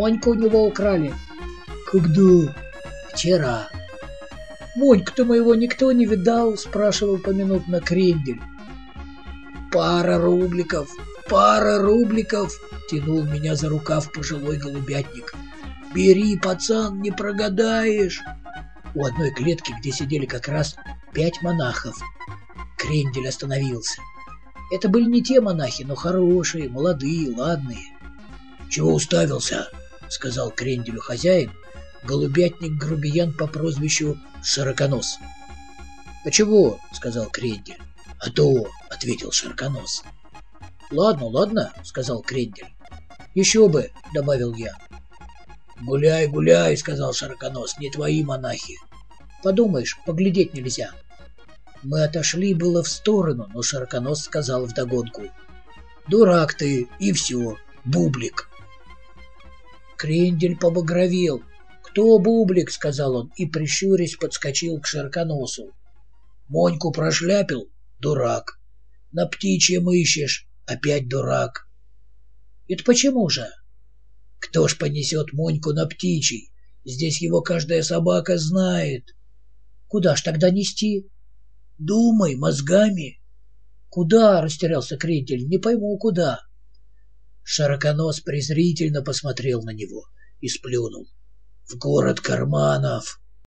Моньку у него украли. Когда? Вчера. Моньку-то моего никто не видал, спрашивал поминутно Крендель. Пара рубликов, пара рубликов, тянул меня за рукав пожилой голубятник. Бери, пацан, не прогадаешь. У одной клетки, где сидели как раз пять монахов, Крендель остановился. Это были не те монахи, но хорошие, молодые, ладные. «Чего уставился?» — сказал Кренделю хозяин, голубятник-грубиян по прозвищу Широконос. «А чего?» — сказал Крендель. «А то!» — ответил Широконос. «Ладно, ладно», — сказал Крендель. «Еще бы», — добавил я. «Гуляй, гуляй», — сказал Широконос, — «не твои монахи». «Подумаешь, поглядеть нельзя». Мы отошли было в сторону, но Широконос сказал вдогонку. «Дурак ты, и все, бублик». Крендель побагровел. «Кто бублик?» — сказал он, и, прищурясь, подскочил к Широконосу. «Моньку прошляпил? Дурак. На птичьем ищешь? Опять дурак». «Это почему же?» «Кто ж понесет Моньку на птичий? Здесь его каждая собака знает». «Куда ж тогда нести?» «Думай мозгами». «Куда?» — растерялся Крендель. «Не пойму, куда». Широконос презрительно посмотрел на него и сплюнул. «В город Карманов!»